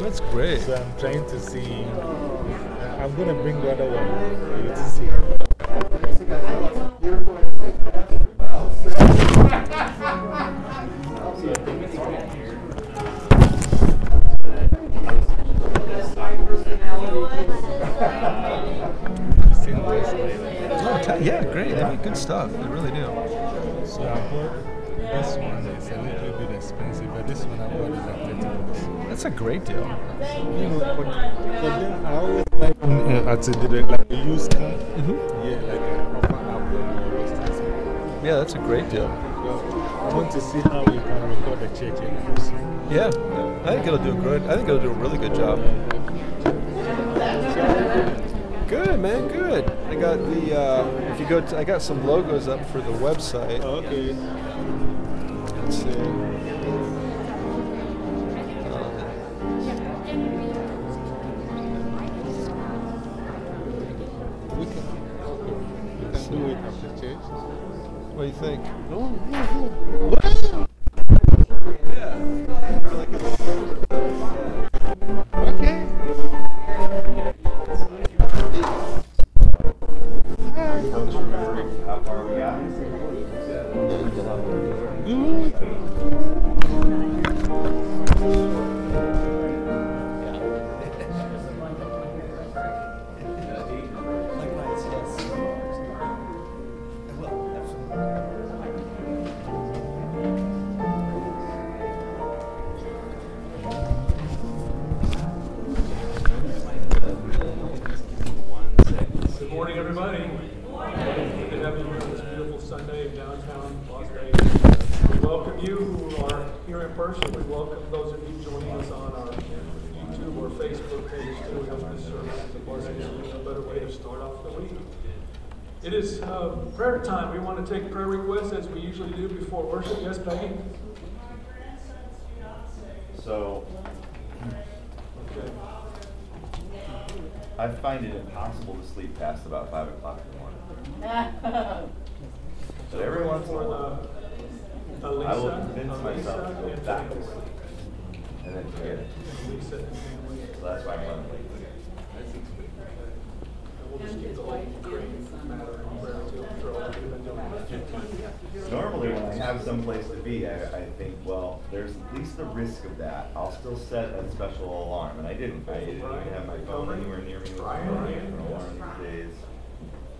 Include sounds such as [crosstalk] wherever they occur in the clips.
That's great. So I'm trying to see. I'm going to bring the other one for you to see. Uh, at the, like a used car. -hmm. Yeah, like uh, offer and all those things. Yeah, that's a great deal. I want to see how we can record the church in house. Yeah, I think it'll do a good. I think it'll do a really good job. Good man, good. I got the. Uh, if you go, to, I got some logos up for the website. Oh, okay. Still set a special alarm, and I didn't. I didn't even have my phone anywhere near me with an alarm these days.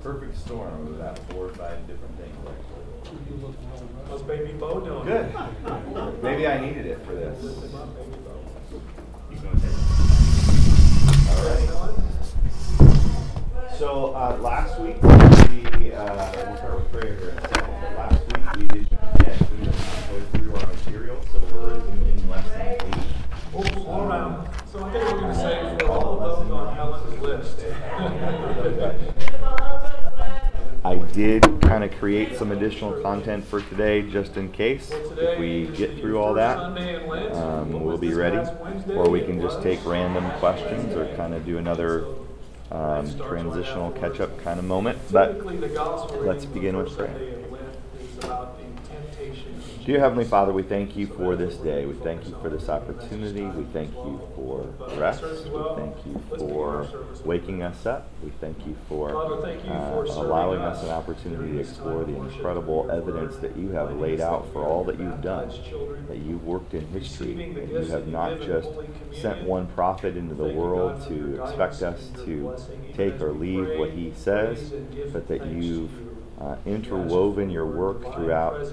Perfect storm of about four or five different things, actually. How's baby Bo doing? Good. Maybe I needed it for this. Lift him up, baby Bo. All right. So uh, last week we uh, we'll start with prayer here in a second. But last week we didn't get go through our material, so we're resuming lesson eight. Slow down. So I think we're gonna say for all of those on Helen's list. I did kind of create some additional content for today, just in case. If we get through all that, um, we'll be ready. Or we can just take random questions or kind of do another um, transitional catch-up kind of moment. But Typically, the gospel let's begin with prayer. Sunday of Lent is about the temptation of Dear Heavenly Father, we thank you for this day. We thank you for this opportunity. We thank you for rest. We thank you for waking us up. We thank you for uh, allowing us an opportunity to explore the incredible evidence that you have laid out for all that you've done, that you've worked in history, and you have not just sent one prophet into the world to expect us to take or leave what he says, but that you've uh, interwoven your work throughout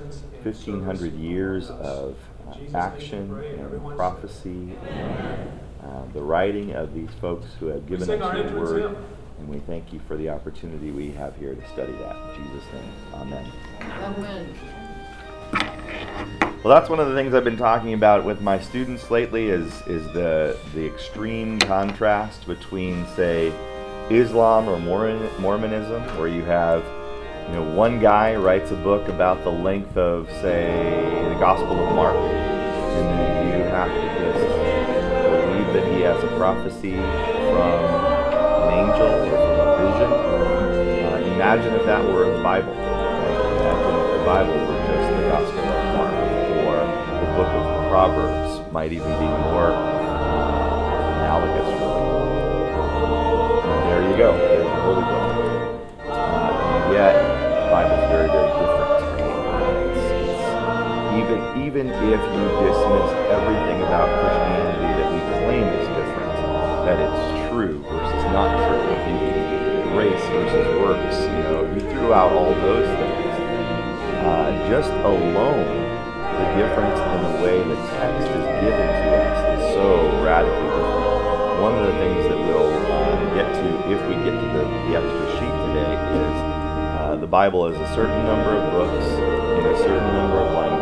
1500 years of uh, action and prophecy and uh, the writing of these folks who have given us your word. And we thank you for the opportunity we have here to study that. In Jesus' name, amen. Amen. Well, that's one of the things I've been talking about with my students lately is is the the extreme contrast between, say, Islam or Mormon, Mormonism, where you have, you know, one guy writes a book about the length of, say, the Gospel of Mark, and then you have to just believe that he has a prophecy from an angel or from a vision, imagine if that were the Bible. Imagine if the Bible were just the Gospel of Mark or the book of Proverbs might even be more uh, analogous, really. And there you go. There's the Holy Book. Uh, yet, even, if you dismiss everything about Christianity that we claim is different, that it's true versus not true, if you grace versus works, you know, if you threw out all those things, uh, just alone, the difference in the way the text is given to us is so radically different. One of the things that we'll uh, get to if we get to the, the extra sheet today is uh, the Bible is a certain number of books in a certain number of languages,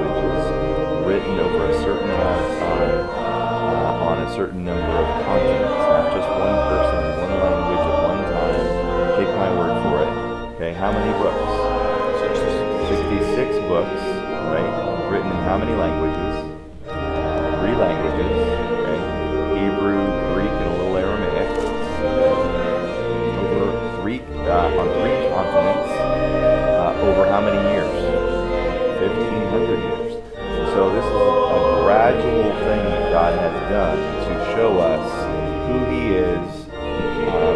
written over a certain amount of time uh, on a certain number of continents, not just one person, one language at one time. Take my word for it. Okay, how many books? 66 books, right? Written in how many languages? Three languages, okay? Hebrew, Greek, and a little Aramaic. Over three, uh, on three continents, uh, over how many years? 1,500 years. Done to show us who He is. Um,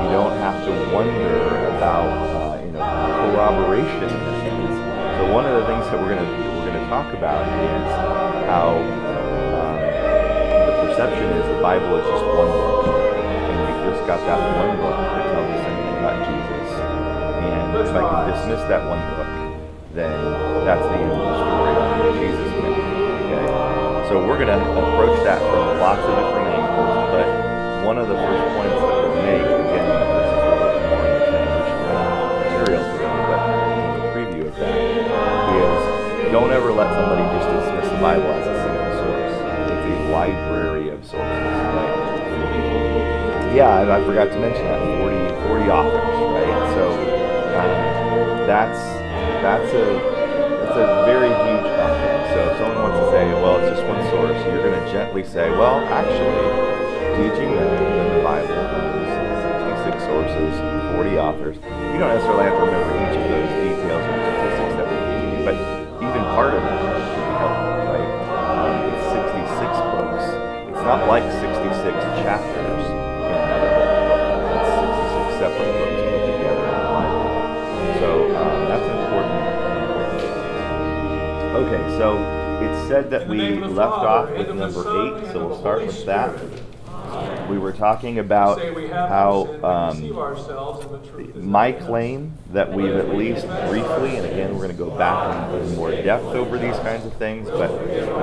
you don't have to wonder about, uh, you know, corroboration. So one of the things that we're gonna we're gonna talk about is how um, the perception is the Bible is just one book, and we've just got that one book that tells us anything about Jesus. And if I can dismiss that one book, then that's the end of the story Jesus myth. Okay, so we're gonna approach that from lots of different angles, but one of the first points that we'll make, again, this is a little bit more in the material today, but a preview of that, is don't ever let somebody just dismiss the Bible as a single source. It's a library of sources, right? Yeah, I forgot to mention that 40, 40 authors, right? So um, that's that's a that's a very huge. So if someone wants to say, well, it's just one source, you're going to gently say, well, actually, did you know that the Bible is 66 sources, 40 authors? You don't necessarily have to remember each of those details or statistics that we gave you, but even part of that would be helpful, right? Um, it's 66 books. It's not like 66 chapters in another book. It's 66 separate books put together in the Bible. So um, that's important. Okay, so it said that we name of the left off with number eight, so we'll start with that. We were talking about how no sin, we um, deceive ourselves, and the truth is my not in us. claim that we've at least briefly, and again, we're going to go back in, more depth over these kinds of things, but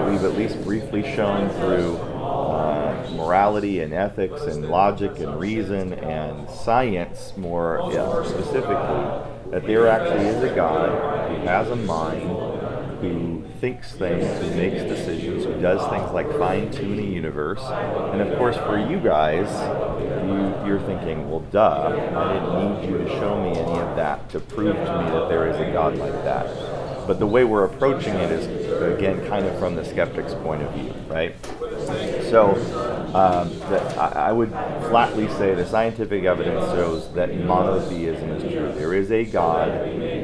we've at least briefly shown through uh, morality and ethics and logic and reason and science, more yeah, specifically, that there actually is a God who has a mind, thinks things, who makes decisions, who does things like fine tune a universe. And of course, for you guys, you, you're thinking, well, duh, I didn't need you to show me any of that to prove to me that there is a God like that. But the way we're approaching it is, again, kind of from the skeptic's point of view, right? So, um, that I, I would flatly say the scientific evidence shows that monotheism is true. There is a God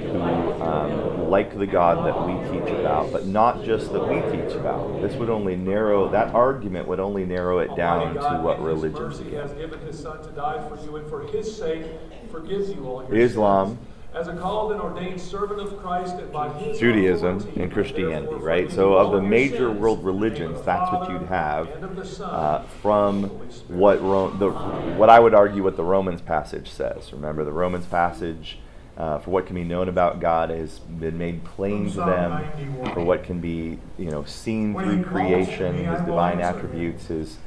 who, um, like the God that we teach about, but not just that we teach about. This would only narrow that argument would only narrow it down to what religions mercy, has given His Son to die for you, and for His sake forgives you all your Islam. As a called and ordained servant of Christ, and by His Judaism and Christianity, right? So, of the major world In the name religions, that's what you'd have and of the Son, uh, from of the Holy Spirit. what Ro- the what I would argue what the Romans passage says. Remember, the Romans passage uh, for what can be known about God has been made plain to them. 91. For what can be you know seen through he calls to creation, me, His divine attributes, His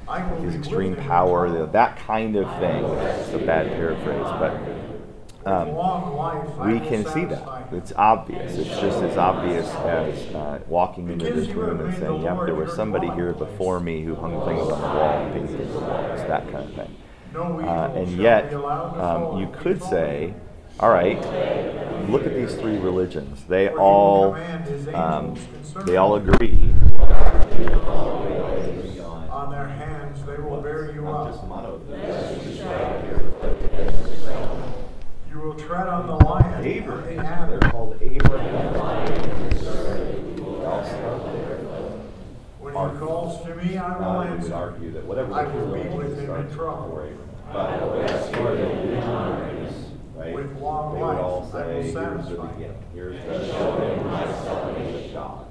His extreme power, the, that kind of thing. It's a bad paraphrase, but. Um, Long life I we can see that. It's obvious. It's just as obvious as uh, walking into this room and saying, yep, there was somebody here before me who hung things on the wall and painted the walls, that kind of thing. Uh, and yet, be allowed to um, you could say, all right, look at these three religions. They For he will all, um, they all agree. On their hands they will bear you up. You will tread on the lion Abraham. They're called Abraham. Y'all start there. When he calls to me, I will would answer. argue that whatever I will be with him in trouble. But as far as the beginning is, right? With long They would all life, I will say, here's the satisfy beginning. Here's the showing myself as God.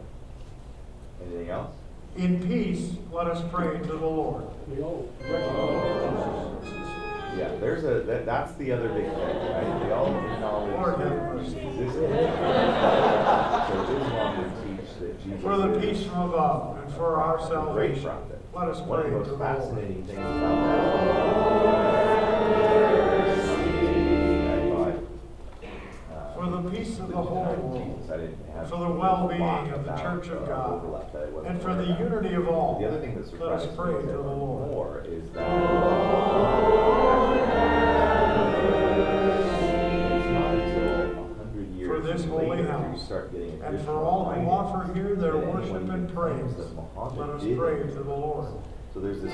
Anything else? In peace, let us pray to the Lord. Yeah, there's a, that, that's the other big thing, right? They all acknowledge. Lord have mercy. This is, so Islam would teach that Jesus. For the is peace from above and for our the great salvation, prophet. let us One of pray the to most the Lord. fascinating things about that. Peace of the whole world, Jesus, I didn't have. for the well-being of the Church of God, overlap that I wasn't and for the unity of all, The other thing that let us pray to the Lord. is that. It's not until a hundred years For this holy house, you start getting And for all who offer here their worship and praise, let us pray to the Lord. So there's this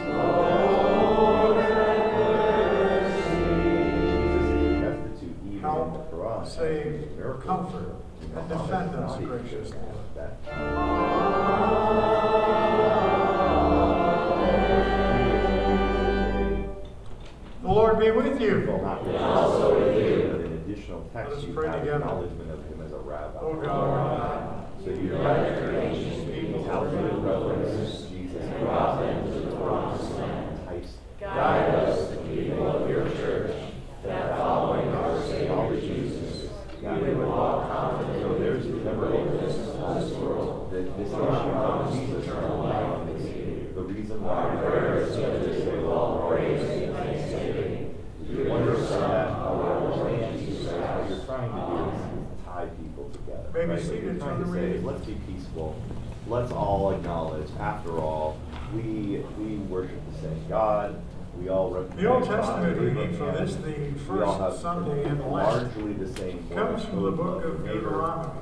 Help, save, Miracle. comfort, and defend us, not gracious Lord. The Lord be with you. not. Also with you. But in additional Let us text, you pray have together. acknowledgement of him as a rabbi. O God, So you have your ancient people, Alfred brothers, Jesus and brought them to the Christ, enticed. Guide us, the people of your church, that following our Savior Jesus, we would walk confidently So there's, remember, this, that this issue of Jesus um, is the reason why we prayers to say, well, praise and thanksgiving. If you understand that, or understand Jesus, what you're trying to do is is tie people together. May be right? What you're trying to say is, let's be peaceful. Let's all acknowledge, after all, we we worship the same God. We all recognize The Old Testament reading for this, the We all first Sunday in Lent, largely the same comes from the book of. Deuteronomy.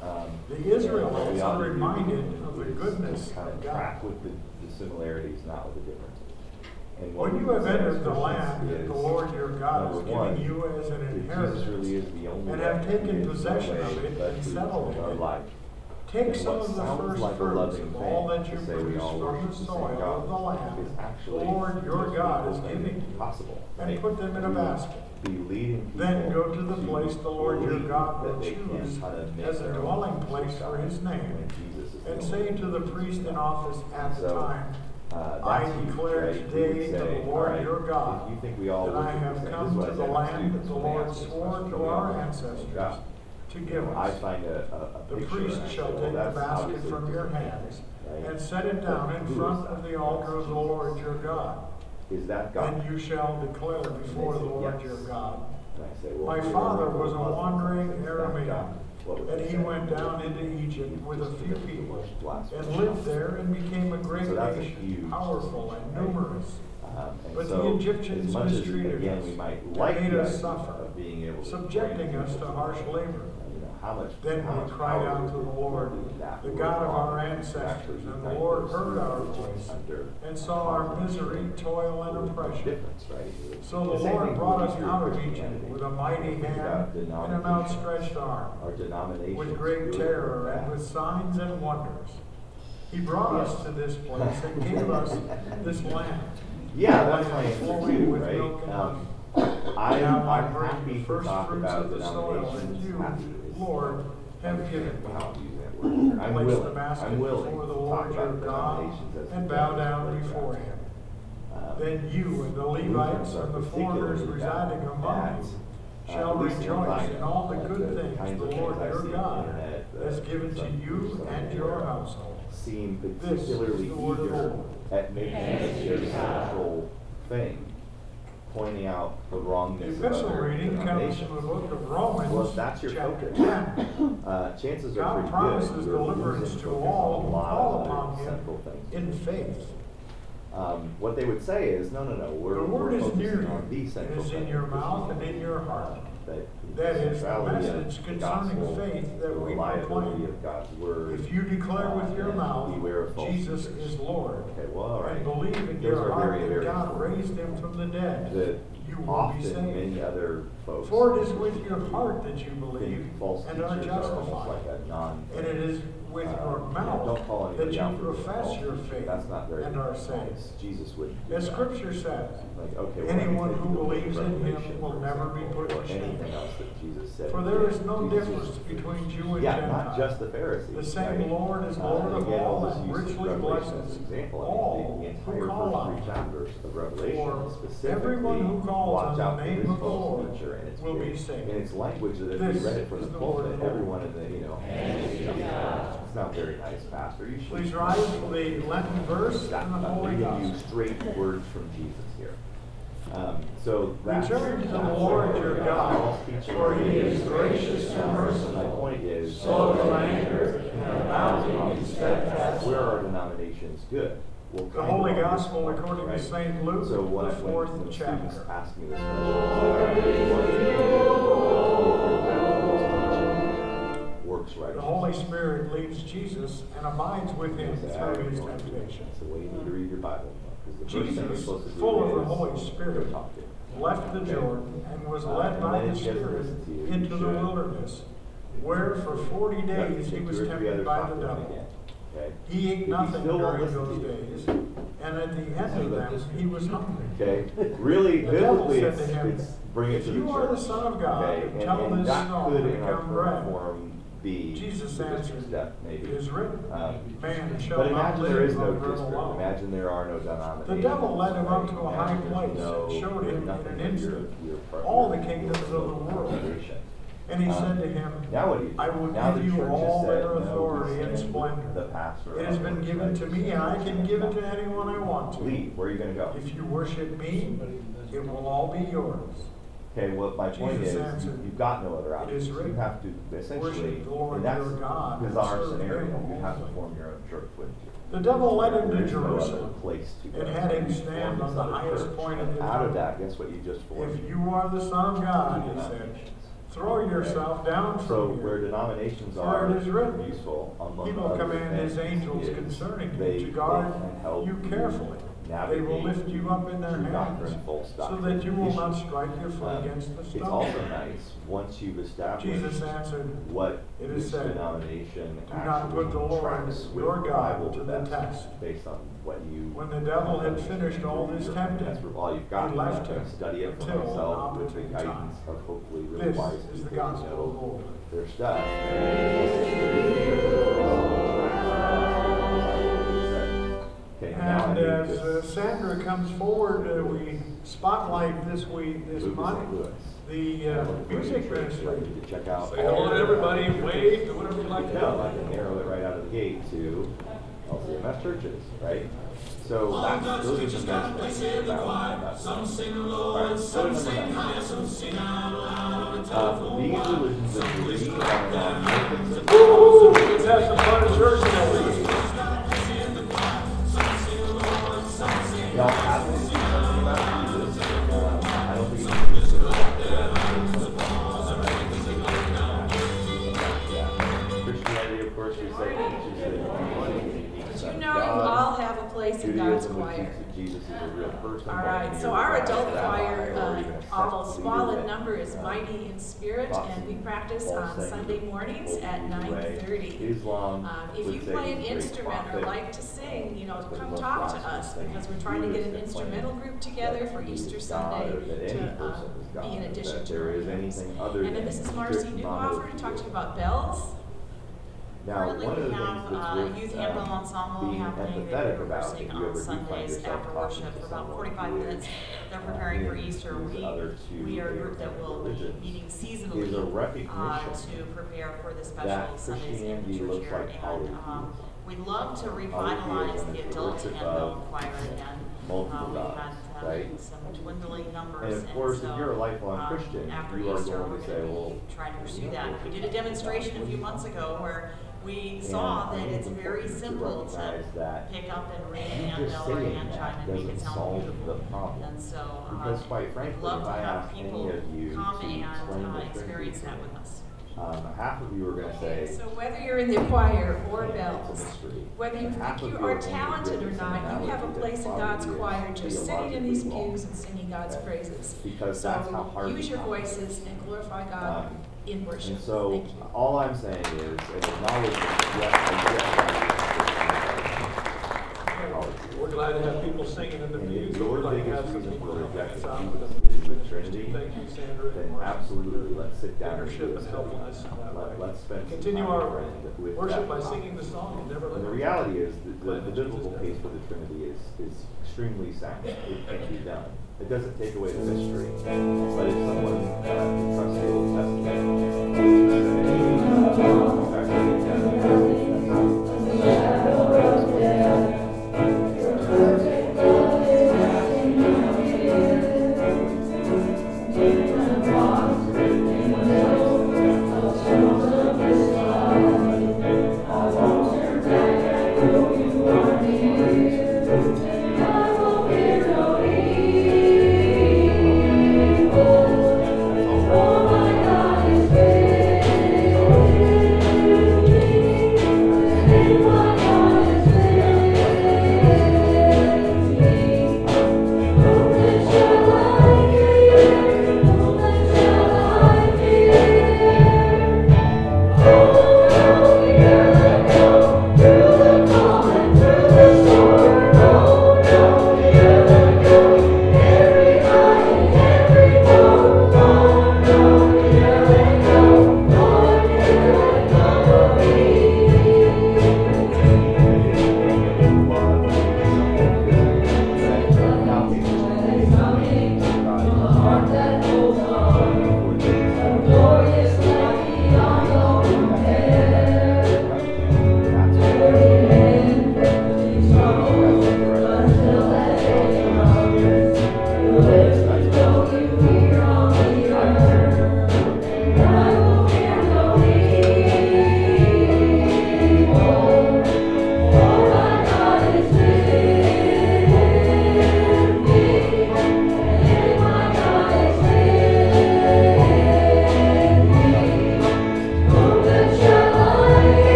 Um, The Israelites we ought are to reminded of the goodness kind of of God. track with the, the similarities, not with the differences. And what When we you have say as entered the Christians land that is, the Lord your God is number one, giving you as an that Jesus inheritance, really is the only and way have taken possession of it but and settled in our it, life. Take some of the first like fruits of all that you to say we produce from the soil God of the land, is the actually Lord your God is giving you, possible, and put them in a basket. Be Then go to the place the Lord your God will choose kind of make as a dwelling place for his name, and say to the priest in office at the time, Uh, I declare right? Today to the Lord right, your God you think we all that I have come to the land that the Lord swore to our worship the same ancestors God. To give I us. find a, a, a The picture priest and I say, shall well, take the that's basket obviously from your different, hands right? and set it down But in who is front that? of the altar of the Lord your God. Is that God? Then you shall declare before the Lord your God. And I say, well, My we father was a Muslims, wandering is that Aramean, God? What would and he went down into Egypt with a few people, and lived there and became a great So that's a nation, huge powerful and numerous. Um, and But the so, Egyptians as much as, mistreated again, us we might and like made the us idea suffer, of being able to subjecting bring us people to harsh labor. Then we cried out to the Lord, the God of our ancestors, and the Lord heard our voice, and saw our misery, toil, and oppression. So The Lord brought us out of Egypt with a mighty hand and an outstretched arm, with great terror and with signs and wonders. He brought us to this place and gave us this [laughs] land. Yeah, that's my answer too, with right? milk and Um, honey. I'm, I I'm happy to talk about denominations. you, Happy is- Lord, have given me. How I'm using that. I'm Place the willing, basket I'm willing before the to Lord talk your about God denominations as and we bow down before that. him. Um, Then you and the Levites and the foreigners residing among you uh, shall rejoice in all the good things the Lord your God uh, has given to you and your household. Seem This is particularly the word of the eager Lord. at making this a central thing, pointing out the The wrongness of epistle other reading comes denominations. from the book of Romans, Well, if that's your chapter focus, 10. uh, chances are God pretty promises good. you're deliverance losing to focus all on a who lot call of upon other him central things. in faith. Um, what they would say is, no, no, no, we're, The word we're is focusing near on the you, it central is in thing, your which mouth and in your heart. That, That is the centrality of message the concerning gospel, faith that the we reliability proclaim. of God's word. If you declare uh, with your and mouth, beware of false Jesus teachers. is Lord, Okay, well, all right. and believe in Those your are heart very, that very God important. raised him from the dead, The- you will be often many saved. other folks. For it is with your heart that you believe think false and are teachers are almost justified. like a non. And it is with uh, your Don't mouth call that you out for being a profess your faith That's not very and are saved. Jesus wouldn't. do As that. scripture says, Like, okay, well, anyone who believes in him will never be put to shame. anything else that Jesus said. For he there did. is no Jesus difference between Jew and Yeah, Gentile. not just the Pharisees. The same right? Lord is Uh, Lord of again, all I'll and richly Revelation blesses as an example. I all mean, the, the who entire call first on three him. chapters of Revelation For specifically everyone who calls watch on the out for name this of the false Lord teacher, and it's will be saved. And it's language that if This you read it from is the the word pulpit, of everyone in the you know, it's not very nice, Pastor. You should. Please rise for the Lenten verse and the I'm Holy you straight words from Jesus here. Um, so that. Return to the Lord your God, for he is gracious and merciful, My point is. slow to anger, and abounding in steadfast Where are denominations good? Well, The Holy of on this Gospel according to? Saint Luke, So when, the when, fourth when students chapter. ask me this question, works right. The Holy Spirit leads Jesus and abides with him through his temptation. That's the way you need to read your Bible. Because the first thing you're Jesus, full of the Holy Spirit, talk to him. left the Jordan and was Uh, led by the if he doesn't Spirit listen to you, you into the wilderness, where for forty You have to days he was two or three tempted by the devil. He ate nothing during those days, and at the end of them, he was hungry. Okay, really, The devil biblically, said to him, bring it "If to the you are the. Son of God, Okay, and, tell and this stone to become bread." Be Jesus answered, step, maybe. It is written, Um, man shall But imagine there is no district. alone. Imagine there are no denominations. The devil led him up to a high place there's and showed him in an instant all the kingdoms of the world. And he Um, said to him, Now what do you do? I will Now give you all their no, authority and splendor. The pastor. It has been given to me, and I can give it to anyone I want to. Leave, where are you gonna go? If you worship me, it will all be yours. Okay, well, my point Jesus is, answered, you've got no other "It is options. You have to essentially, worship the Lord and that's your God bizarre scenario, you have to form your own church, wouldn't you? The devil led him to no Jerusalem place to go. and had him stand on the highest church. point of the Out of that, guess what you just formed? If you are the Son of God, he said, throw yourself down So from where here. denominations are it is written, useful, among He will command his angels concerning you to guard they can help you carefully. They will lift you up in their hands, doctrine, false so doctrine that you will not strike your foot Um, against the It's also stone. nice, once you've established Jesus answered, what It is said, denomination "Do not actually put the Lord, tracks with your the God, Bible to the best, test." Based on what you. When the devil had finished all this tempting, That's all you've got. he left him Study it for until an myself with the opportune guidance time. of hopefully really This wise is the people who gospel of the Lord. their stuff. And as uh, Sandra comes forward, uh, we spotlight this week, this month, the uh, music ministry. need to check out. Say hello to everybody, wave, do whatever you like to No, I can narrow it right out of the gate to LCMS churches, right? So that's, those are the messages about about- All right, so number nine. Um, these religions agree on non-Christians. Woo, let's have some fun in church God's choir? teach Jesus is a real person. All right, so our adult choir, or even a uh, although small in number, is uh, mighty in spirit, and we practice on Sunday mornings at use nine away. thirty. Islam Um, if you play an he's a great instrument or like to sing, you know, come talk to us, because we're trying to get an instrumental group together for Easter Sunday or that any to, uh, be in addition to our is prayers. anything other And then than Mrs. Marcy Newhofer to talk to you about bells. Now, Currently, one of the we things have that's uh, worth youth um, handbell ensemble being happening. empathetic They're about if rehearsing you on ever do find Sundays yourself after talking worship to for about someone 45 who minutes. is, They're uh, preparing for in Easter. these We two we are a group that will be religions meeting is a seasonally uh, recognition to prepare for the that special Sundays in Christianity church looks here. like And polytheism. um, we'd love to revitalize the the adult worship handbell of choir again. multiple Uh, we've gods, had uh, right? some dwindling numbers. And of course, if so, you're a lifelong um, Christian, after you are Easter, going we're to gonna say, be well, trying to pursue that. We did a demonstration a few months ago where we saw And that think it's it's very important to simple to that pick up and ring you a just or saying hand that chime and make it doesn't sound solve beautiful. the problem. And so, uh, Because quite we'd love if to I have ask any people of you come to and uh, the experience that with us. Um, half of you are going to say, So whether you're in the choir or bells, whether you think you are are going to talented or not, you have a place in God's choir just sitting in these pews and singing God's praises. Because that's how hard So the use your topic voices and glorify God Um, in worship. And so, Thank you. all I'm saying is, an acknowledgement, yes, I get We're glad to have people singing in the And pews. if your We'd like to biggest have some reason people for helping rejecting us out Jesus the is the. Trinity, Thank you, Sandra. and then Marcia, absolutely, let's sit down and Leadership do a and study. helpfulness in that Let- way. let's spend some Continue time, our friend, with worship by topic. singing the song and never let And the reality is, that the, the biblical case for the Trinity is, is extremely sound. It can be done. It doesn't take away the mystery. But if someone uh, who trusts the Old Testament,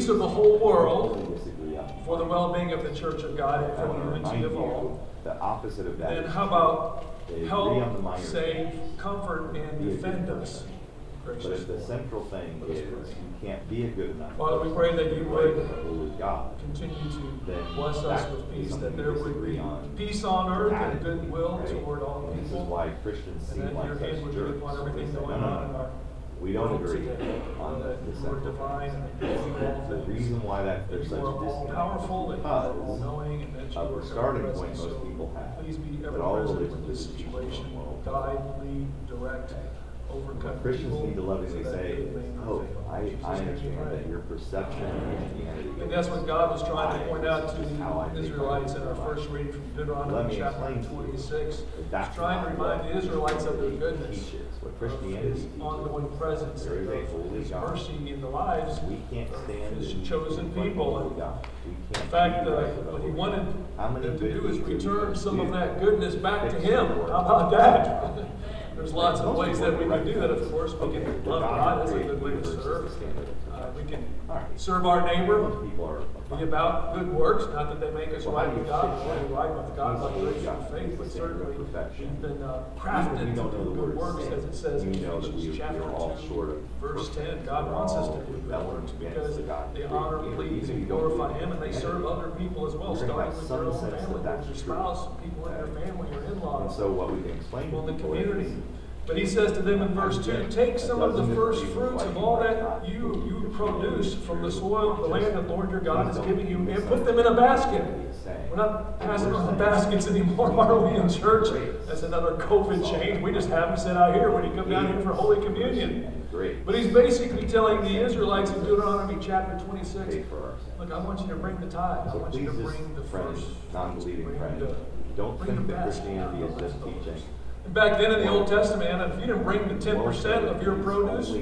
peace of the whole world, Only disagree on for the well-being of the church of God, and for the unity of all. the opposite of that. Then how about They on the help, save, comfort, and Be a good defend us, But if the central thing is you can't be a good enough. Father, we pray that you would right with holy God. Continue to bless us with peace, that there would be on. peace on earth and goodwill right? toward all And This is people. why Christians And seem like your hand would be upon everything going "No, no, on in our We don't agree on the that the central divine and things. that you know all The things. reason why that That there's you such are all disconnect powerful is and you are all because knowing and that you of are the starting ever point present. most So people have. Please be That ever all present religions this the situation. world. Guide, lead, direct, overcome Christians evil, need to lovingly so say, oh. I, I understand that your perception of Christianity. And that's what God was trying to point out to This is how I the Israelites in our first reading from Deuteronomy chapter explain to you twenty-six. He's trying to remind the Israelites of their goodness. What of Christianity His ongoing presence, there is a holy His God. mercy in the lives We can't of stand His chosen in front of people. holy God. We In fact, uh, what he wanted God. How many them to do is deeds are we return some of that goodness back to Him. How about that? [laughs] There's lots of ways that we can do that, of course. We can love God that's a good way to serve. is the standard of Uh, we can serve our neighbor, Most people are. are be about good works, not that they make us right with God, fix or that? we right with God by grace through faith, but certainly we've been uh, crafted to do good works, as it says in we know that Ephesians chapter are two, verse ten. God wants us to do good works because they honor, please, and glorify Him, and they serve other people as well, starting with your own family, your spouse, people in your family, your in-laws. And so what we can explain to in the community. But he says to them in verse two, take some of the first fruits of all that you, you produce from the soil of the land that Lord your God is giving you, and put them in a basket. We're not passing on baskets anymore, [laughs] are we in church? That's another COVID change. We just have them sit out here when you come down here for Holy Communion. But he's basically telling the Israelites in Deuteronomy chapter twenty-six, Pay for our sin. look, I want you to bring the tithe. I want you to bring the first. non-believing friends, don't think that. Christianity is just teaching. Back then in the Old Testament, if you didn't bring the ten percent of your produce, of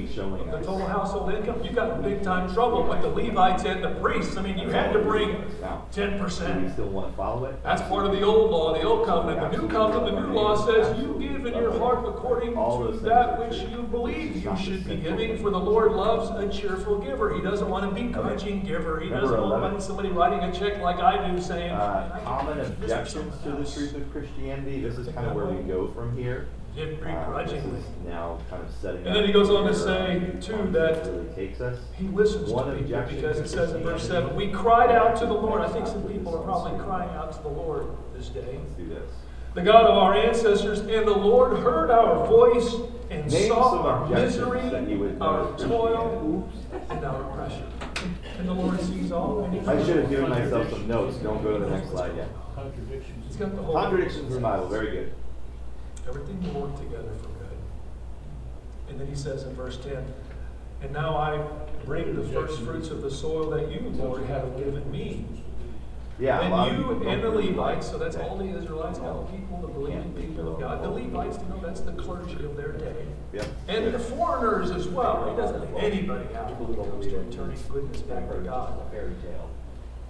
the total household income, you got in big time trouble with the Levites and the priests. I mean, you had to bring ten Do we percent. still want to follow it? That's part of the old law, the old covenant. The new covenant, the new law says you give in your heart according to that which you believe you should be giving, for the Lord loves a cheerful giver. He doesn't want a begrudging giver. He doesn't want somebody writing a check like I do saying, Uh, "I common objections to the truth of Christianity. This is kind of where we go from here. Uh, this begrudgingly. is now kind of setting. And then he goes on to say, uh, too, that really takes us. He listens One to people because it says in verse 7, we cried out to the Lord. I think some people are probably crying out to the Lord this day. Let's do this. The God of our ancestors, and the Lord heard our voice and Name saw our objections misery, that you would our toil, and our oppression. And the Lord sees all. and he I should have given myself some notes. Don't go to the next slide yet. He's got the whole. Contradictions in the Bible. Very good. Everything will work together for good. And then he says in verse 10, And now I bring the first fruits of the soil that you, Lord, have given me. Yeah. And you and the Levites, so that's all the Israelites, all the people, the believing people of God. The Levites, you know, that's the clergy of their day. Yep. And the foreigners as well. He doesn't leave anybody out when it comes to returning goodness back to God.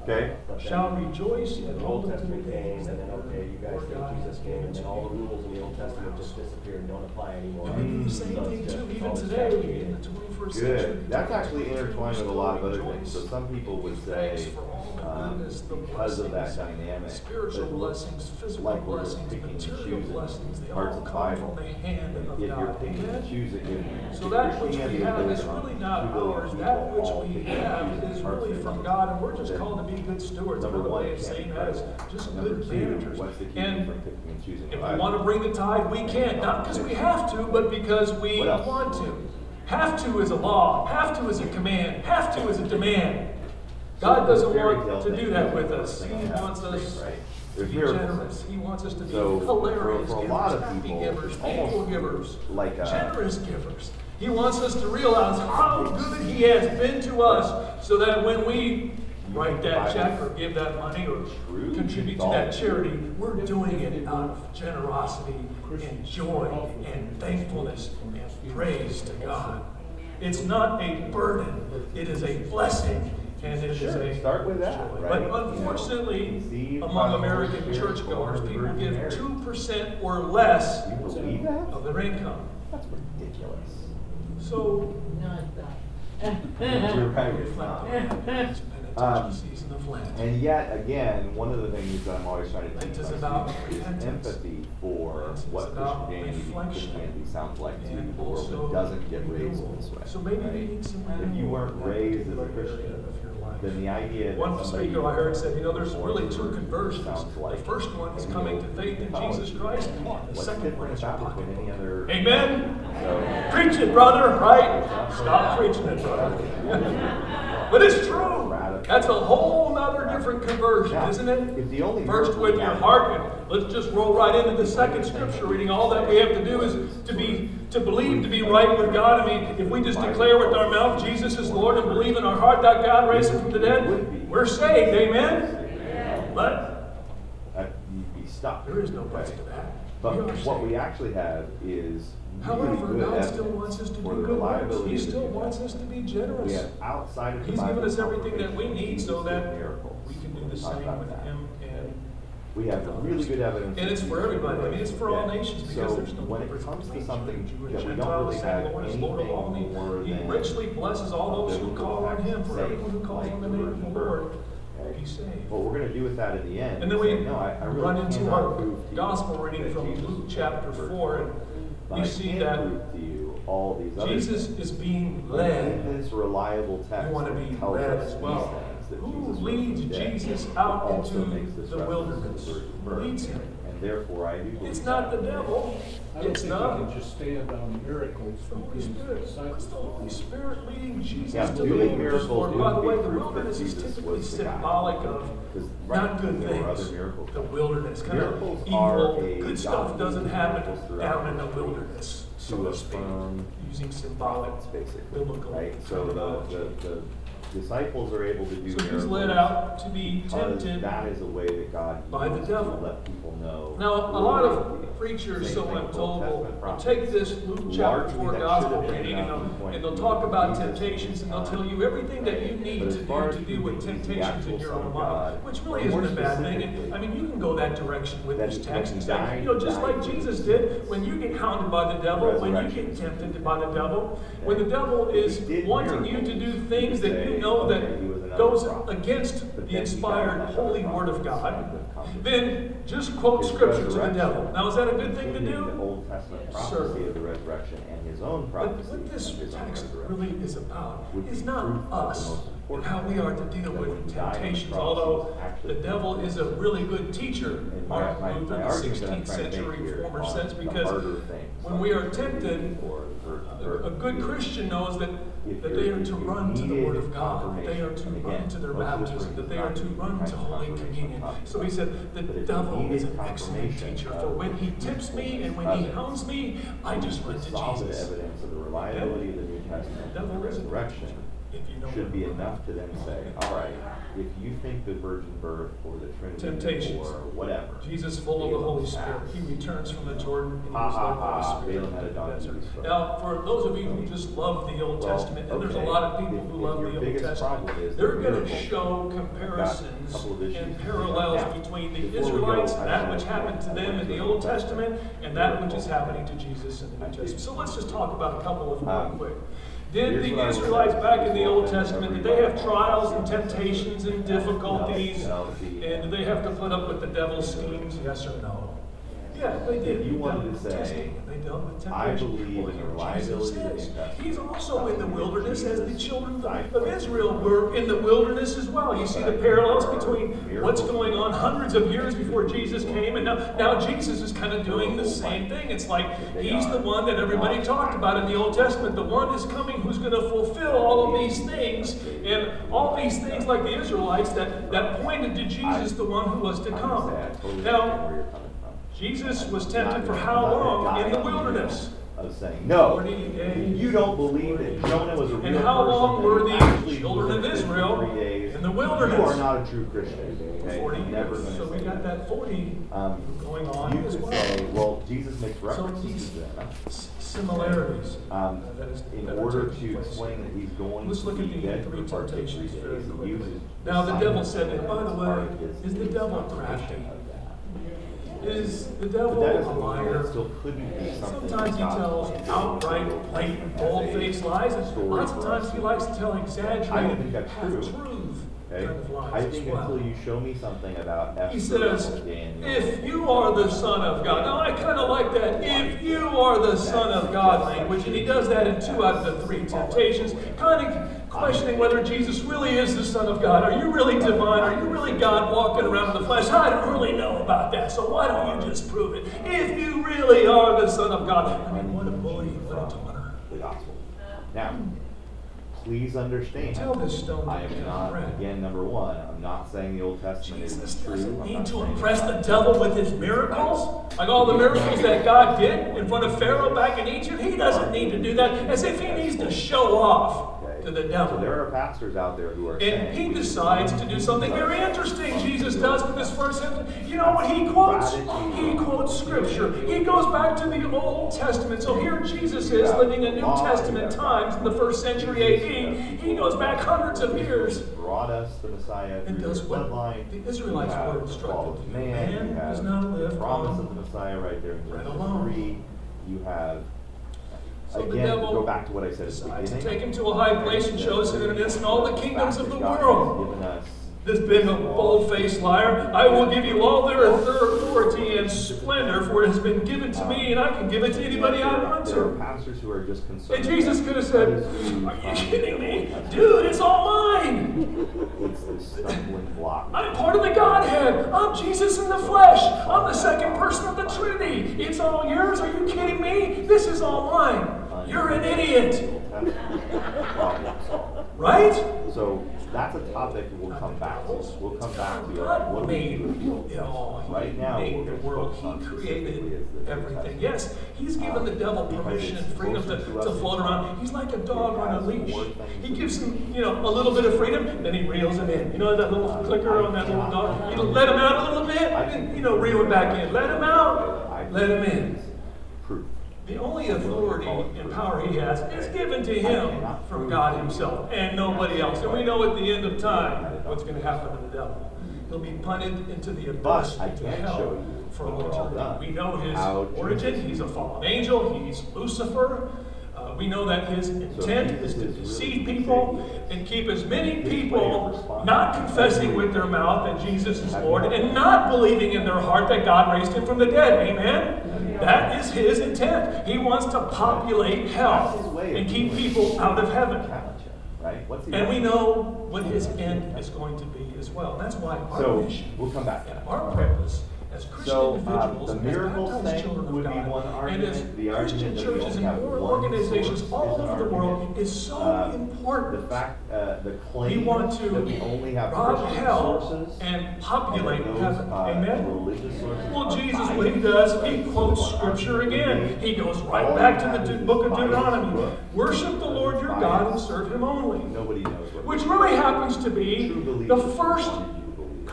Okay. Shall rejoice in And the Old the Testament good came, and then, the okay, you guys think Jesus came, and then all the rules in the Old Testament just disappeared and don't apply anymore. And the same So it's thing just- too, it's even all just today, in the. Good. That's actually intertwined with a lot of other things. So some people would say, for all the um, because of that dynamic, Spiritual that blessings, physical like we're blessings, picking and material choosing blessings, they parts all of the come Bible. from the hand of If you're picking and choosing it, So that which we have is really not ours, that which we have is really from God, and we're just called to be good stewards, another way of saying that is just good managers. what's to keep And if we want to bring the tithe, we can, not because we have to, but because we want to. Have to is a law, have to is a command, have to is a demand. God doesn't want to do that with us. He thing I have wants us to be generous. He wants us to be So, hilarious for givers, happy givers, almost givers, like a- generous givers. He wants us to realize how good He has been to us so that when we write that check or give that money or contribute to that charity, we're doing it out of generosity and joy and thankfulness Praise to God. It's not a burden, it is a blessing. And it sure, is a, start with that. Joy. Right? But unfortunately, among American churchgoers, people give 2% or less of their income. That's ridiculous. So, not that. Um, and yet, again, one of the things that I'm always trying to teach is empathy for what Christianity, Christianity sounds like to people world that doesn't get raised this way. So maybe right? If you weren't raised as a Christian, then the idea One speaker I heard said, you know, there's really two conversions. The first one is coming to faith in Jesus Christ. The second one is your pocketbook. Amen? So, Preach it, brother, right? Stop preaching it, brother. [laughs] but it's true. That's a whole other different conversion, isn't it? First, with your heart Let's just roll right into the second scripture reading. All that we have to do is to be to believe to be right with God. I mean, if we just declare with our mouth Jesus is Lord and believe in our heart that God raised him from the dead, we're saved. Amen. But be stopped. There is no price to that. But what we actually have is However, God still wants us to do good works. He still wants us to be generous. He's given us everything that we need so that we can do the same with Him we have really good evidence. And it's for everybody. I mean, it's for all nations because so there's no when it comes to something Jew that we don't really have Lord is Lord of all more He richly blesses all those who call on Him. For everyone who calls on the name of the Lord. Be saved. What we're going to do with that at the end, and then we no, I, I really run into our gospel reading from Luke chapter four, and we see that all these Jesus is being led. This reliable text. You want to be led as well. Who leads Jesus out into the wilderness? Leads him. And therefore, I do. It's not the devil. I don't it's think not. can just stand on miracles. The Holy Spirit. It's the Holy Spirit leading Jesus yeah, to the wilderness. By the way, the wilderness is typically symbolic of right not good things. The wilderness, kind miracles of evil. Good stuff doesn't happen down in the wilderness, so to speak. Using symbolic, biblical. Right. So the, the disciples are able to do So he's led out to be tempted. that is a way that God by the uses to devil. let people know. Now, a lot of preacher so I'm told, will take this Luke chapter four gospel reading, and they'll, and they'll talk about temptations, and they'll tell you everything that you need to do to deal with temptations in your own life, which really isn't a bad thing. And, I mean, you can go that direction with this text. and stuff. You know, just like Jesus did, when you get hounded by the devil, when you get tempted by the devil, when the devil is wanting you to do things that you know that goes against the inspired holy word of God, then just quote scripture to the devil. Now, is that a good thing to The do? Old Testament prophecy of the resurrection and his own But prophecy. what this text really is about is not us and how we are to deal with temptations, although the devil is a really good teacher, Martin Luther, the 16th century here reformer says, because when we are tempted, a good Christian knows that that they are to run to the Word of God, that they are to run to their baptism, that they are to run to Holy Communion. So he said, The devil is an excellent teacher, for when he tips me and when he hounds me, I just run to Jesus. The devil is a resurrection. If you know should be enough to then say, all right, if you think the virgin birth or the Trinity Temptations. or whatever, Jesus, full of the Holy Spirit, he returns from the Jordan and he was led by the Spirit. into the desert. Now, for those of you who just love the Old well, Testament, and okay. there's a lot of people if, who love the Old Testament, they're the going to show comparisons and parallels between the Israelites, go, that which happened to them in the Old Testament, and that which is happening to Jesus in the New Testament. So let's just talk about a couple of them real quick. Did the Israelites back in the Old Testament, did they have trials and temptations and difficulties? And did they have to put up with the devil's schemes? Yes or no? Yeah, they did. You wanted to say, They dealt with I believe in the reliability of the. He's also in the wilderness as the children of of Israel were in the wilderness as well. You see the parallels between what's going on hundreds of years before Jesus came and now, now Jesus is kind of doing the oh same thing. It's like he's the one that everybody talked about in the Old Testament. The one is coming who's going to fulfill all of these things and all these things like the Israelites that, that pointed to Jesus, the one who was to come. Now, Jesus was tempted for how long in the wilderness? Of saying, no, you don't believe that Jonah was a real person. And how long were the children of Israel in the wilderness? You are not a true Christian. Okay? 40 Never So we got that 40 um, going on you as well. Say, well, Jesus makes references so to that. Similarities. Um, that is, in order to explain that he's going Let's look at the three temptations very quickly. Now the devil said, by the way, is the devil crafty? Is the But devil that a doesn't mean that liar? still couldn't be something. Sometimes he that God tells outright, blatant, bold-faced lies, and Story lots of for times he likes to tell I don't exaggerated, think that's true. half-truth Okay? kind of lies I as think well. until you show me something about Esther He says, or Daniel. if you are the Son of God. Now, I kind of like that. If you are the Son of God language. And he does that in two out of the three temptations, kind of questioning whether Jesus really is the Son of God. Are you really divine? Are you really God walking around in the flesh? I don't really know about that. So why don't you just prove it? If you really are the Son of God. I mean, what a bully, what a taunter. the gospel. Now, please understand. Tell this stone to I am not, bread. again, number one, I'm not saying the Old Testament Jesus isn't true. doesn't need to impress the devil with his miracles. Like all the miracles that God did in front of Pharaoh back in Egypt. He doesn't need to do that as if he needs to show off. To the So there are pastors out there who are. And he decides to do something very interesting. Jesus does with this first sentence. You know what he quotes? He quotes scripture. He goes back to the Old Testament. So here Jesus is living in New Testament times in the first century AD. He goes back hundreds of years. Brought us the Messiah And through does what the Israelites were instructed to do. Man, Man you have does not live the promise of the Messiah right there in Genesis 3. You have, So the again, devil go back to what I said at the decides to take him to a high place and shows him in an instant all the kingdoms of the God world. This big bold-faced liar, I will give you all their authority and splendor, for it has been given to me, and I can give it to anybody I want There are to. pastors who are just concerned. And Jesus could have said, Are you kidding me? Dude, it's all mine. It's the stumbling block. I'm part of the Godhead. I'm Jesus in the flesh. I'm the second person of the Trinity. It's all yours. Are you kidding me? This is all mine. You're an idiot. Right? So that's a topic we'll come back to. We'll come back to. God What do we made do? it all. He Right now, made the world. He created as the New everything. Yes, He's given the uh, devil permission and freedom to, to to float around. He's like a dog on a leash. He gives him, you know, a little bit of freedom, then he reels him in. You know that little uh, clicker on that little dog? You let him out a little bit, and, you know, reel him back in. Let him out, let him in. The only authority and power he has is given to him from God himself and nobody else. And we know at the end of time what's going to happen to the devil. He'll be punted into the abyss, into hell for all eternity. We know his origin. He's a fallen angel. He's Lucifer. Uh, we know that his intent is to deceive people and keep as many people not confessing with their mouth that Jesus is Lord and not believing in their heart that God raised him from the dead. Amen? That is his intent. He wants to populate hell and keep people out of heaven. Right? And we know what his end is going to be as well. That's why our So mission we'll come back. and our purpose So, individuals, the miracle thing children would of be one and argument. as The Christian argument that we churches and have more one organizations all over the world is so Uh, important. The fact, uh, the We claim want to that we only have rob hell and populate heaven. uh, Amen? Well, Jesus, what he does, he quotes scripture again. He goes right back to the book of Deuteronomy. Worship the Lord your God and serve him only. Nobody knows. Which really happens to be the first you to believe.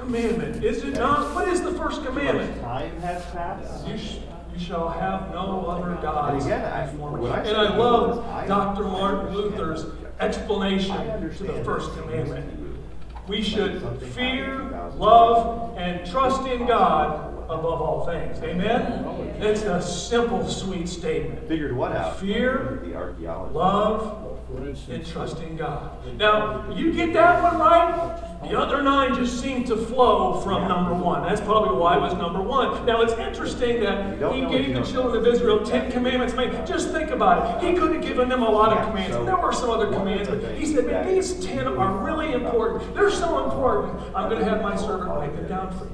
Commandment, is it not? What is the first commandment? time has passed. You, sh- you shall have no other gods And I-. And I love people is, I Dr. Martin Luther's explanation to the first commandment. We should fear, love, and trust in God above all things. Amen? It's a simple, sweet statement. Figured what out? Fear, Love, and trust in God. Now, you get that one right, the other nine just seem to flow from number one. That's probably why it was number one. Now, it's interesting that You he gave the children of Israel ten commandments. Man, just think about it. He could have given them a lot of commands. There were some other commands, but he said, man, these ten are really important. They're so important. I'm going to have my servant write them down for you.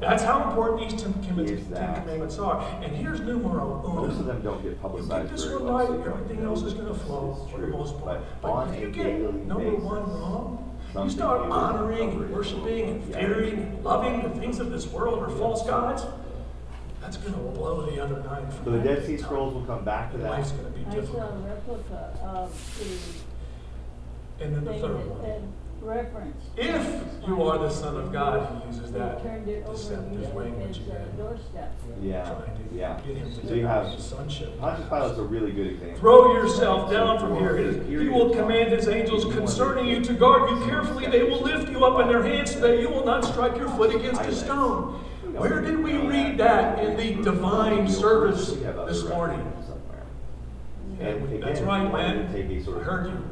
That's how important these ten commandments, ten commandments are. And here's numero uno. Most of them don't get You publicized get this one right, you everything else is going to flow for the most part. But if you get number one wrong, you start honoring and worshiping and fearing and loving the things of this world or false gods, that's going to blow the other nine from So the Dead Sea. Scrolls will come back to that. life's going to be I saw a replica of the And then the third one. Had reference. If you are the Son of God, he uses that turned it over and deceptive language again. Yeah, yeah. get So you have deny sonship. Pontius Pilate's a really good example. Throw yourself down from here. He will command his angels concerning you to guard you carefully. They will lift you up in their hands so that you will not strike your foot against a stone. Where did we read that in the divine service this morning? And And That's right, why man. we take a sort I of heard you.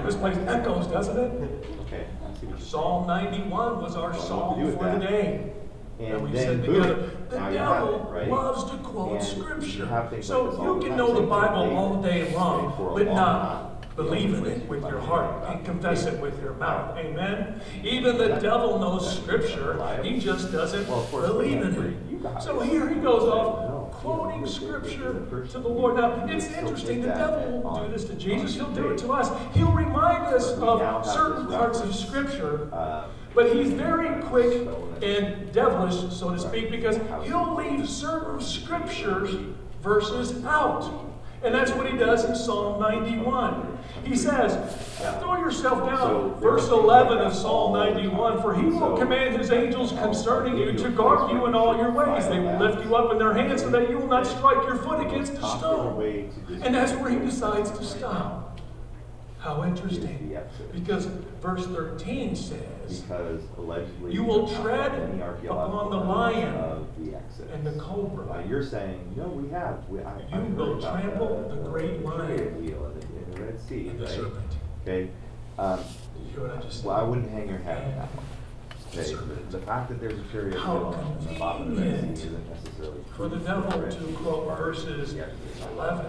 [laughs] This place echoes, doesn't it? Okay, I see what you're Psalm 91 was our Don't what to psalm with for that. the day. And we then said boom, together, the now you have it, devil right? loves to quote And scripture. you have things So like this all you the can time. know the Same thing Bible David all day long, a but long not time. believe in it with your heart and confess it with your mouth. Amen. Even the devil knows scripture. He just doesn't Well, of course, believe in it. So here he goes off quoting scripture to the Lord. Now, it's interesting. The devil will do this to Jesus. He'll do it to us. He'll remind us of certain parts of scripture Uh, but he's very quick and devilish, so to speak, because he'll leave certain scriptures verses out. And that's what he does in Psalm 91. He says, Throw yourself down, verse 11 of Psalm 91, for he will command his angels concerning you to guard you in all your ways. They will lift you up in their hands so that you will not strike your foot against a stone. And that's where he decides to stop. How interesting. Because verse 13 says, because allegedly You will tread upon the lion of the Exodus. and the cobra. Uh, you're saying no, we have. We, I, You I've will trample the great Chariot lion wheel in the, in the Red Sea, and the right? serpent. Okay. Um, you hear what I just well, I wouldn't hang your hat on that one. The Okay. The, the fact that there's a wheel in the bottom of the Red Sea isn't necessarily For the devil the to quote verses the Exodus. 11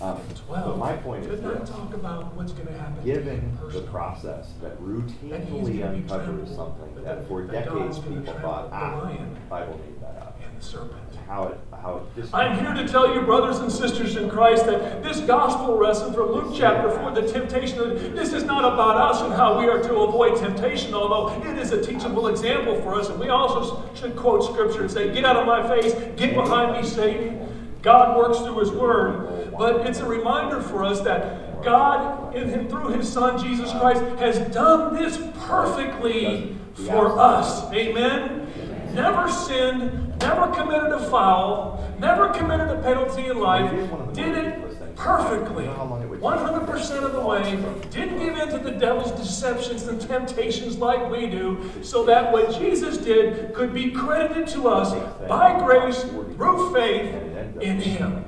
Um, and but my point to is not this. talk about what's going to happen to Given the personally. process that And he's routinely gonna be uncovers trampled, something that that for that God's decades gonna people trample thought, the ah, lion the Bible made that up. and the serpent. How it, how it just. I'm here to tell you, brothers and sisters in Christ, that this gospel lesson from Luke chapter 4, the temptation, of, this is not about us and how we are to avoid temptation, although it is a teachable example for us. And we also should quote scripture and say, Get out of my face, get behind me, Satan. God works through his word. But it's a reminder for us that God, in him, through his Son Jesus Christ, has done this perfectly for us. Amen? Never sinned, never committed a foul, never committed a penalty in life, did it perfectly. 100% of the way, didn't give in to the devil's deceptions and temptations like we do, so that what Jesus did could be credited to us by grace through faith in him.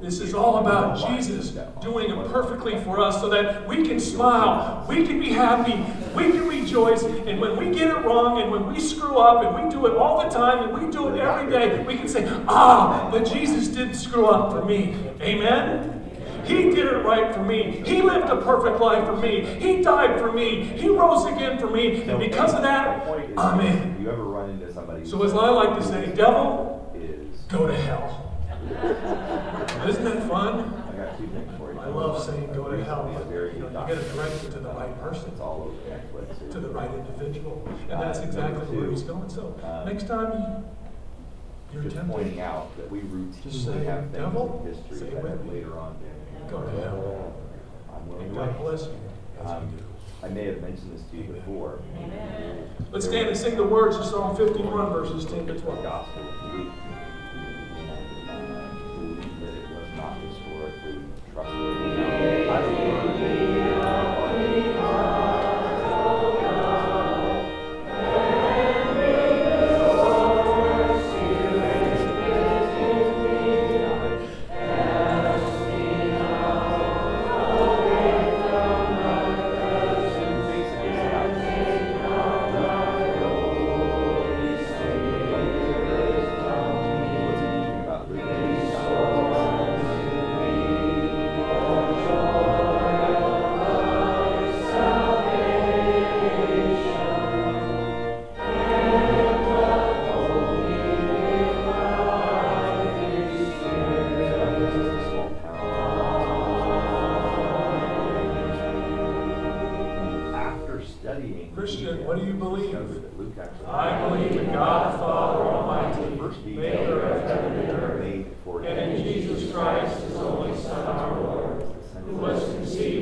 This is all about Jesus doing it perfectly for us so that we can smile, we can be happy, we can rejoice, and when we get it wrong and when we screw up and we do it all the time and we do it every day, we can say, Ah, but Jesus didn't screw up for me. Amen? He did it right for me. He lived a perfect life for me. He died for me. He rose again for me. And because of that, I'm in. You ever run into somebody. So as I like to say, devil, is go to hell. Isn't that fun? I got two things for you. I love saying go to hell, but you know, good you gotta documentary. direct it to the right person, It's all over Netflix. to the right individual, and Uh, that's exactly where he's going. So um, next time you- you're Just tempted, pointing out that we Just say, routinely have things "Devil, in say history it that with have later on been. go to hell. I'm willing And God wait. bless you as Um, you do. I may have mentioned this to you before. Let's stand and sing the words of Psalm 51, verses 10 to 12. Gospel historically